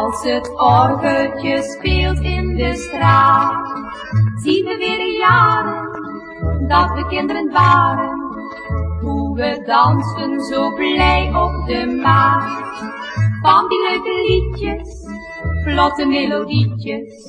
Als het orgeltje speelt in de straat, zien we weer de jaren dat we kinderen waren. Hoe we dansen zo blij op de maat. Van die leuke liedjes, vlotte melodietjes.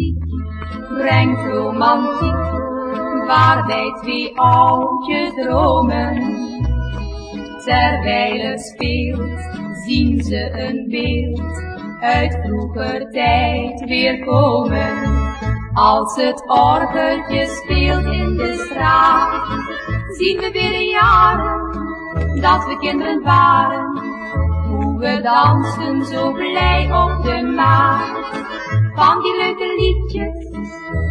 brengt romantiek, waarbij twee oudjes dromen. Terwijl het speelt, zien ze een beeld uit vroeger tijd weer komen. Als het orgeltje speelt in de straat, zien we weer de jaren dat we kinderen waren. Hoe we dansen zo blij op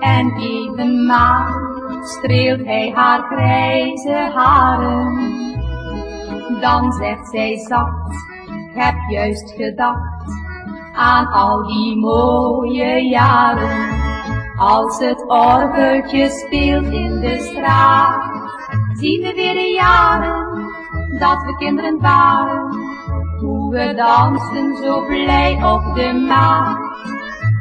En even maar streelt hij haar grijze haren. Dan zegt zij zacht, ik heb juist gedacht aan al die mooie jaren. Als het orgeltje speelt in de straat, zien we weer de jaren dat we kinderen waren. Hoe we dansen zo blij op de maat.